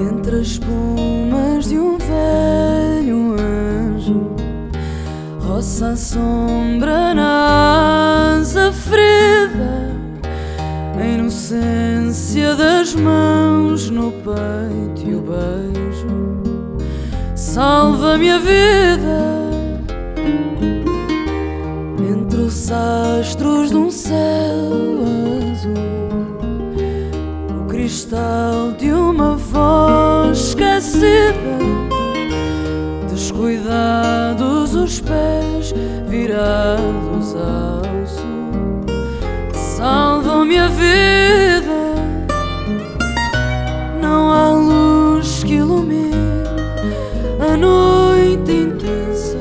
entre as plumas de um velho anjo, roça a sombra na asa a inocência das mãos no peito e o beijo, salva-me a vida. Entre os astros de um céu azul, o cristal os pés virados ao sul, salvam-me a vida. Não há luz que ilumine a noite intensa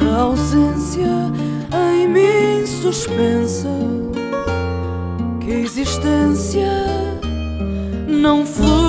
da ausência em mim suspensa. Que a existência não foi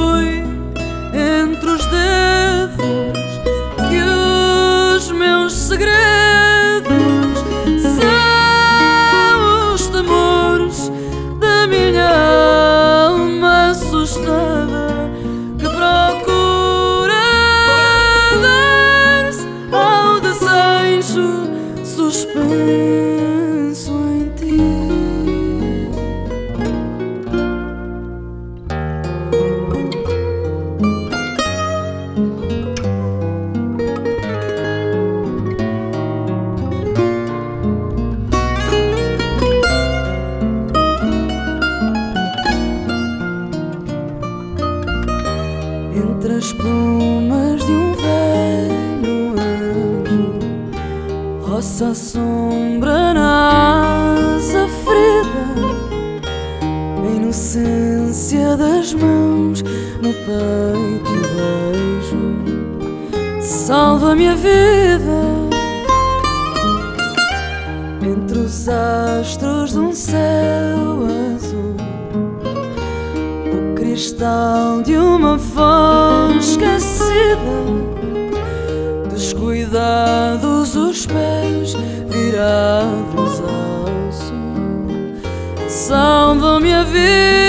Entre as plumas de um velho anjo Roça a sombra na asa ferida A inocência das mãos no peito e beijo. Salva-me a vida. Entre os astros de um céu cristal de uma voz esquecida, descuidados os pés virados ao sul, salvam-me a vida.